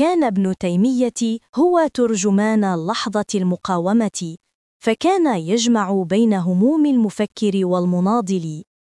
كان ابن تيمية هو ترجمان لحظة المقاومة، فكان يجمع بين هموم المفكر والمناضل.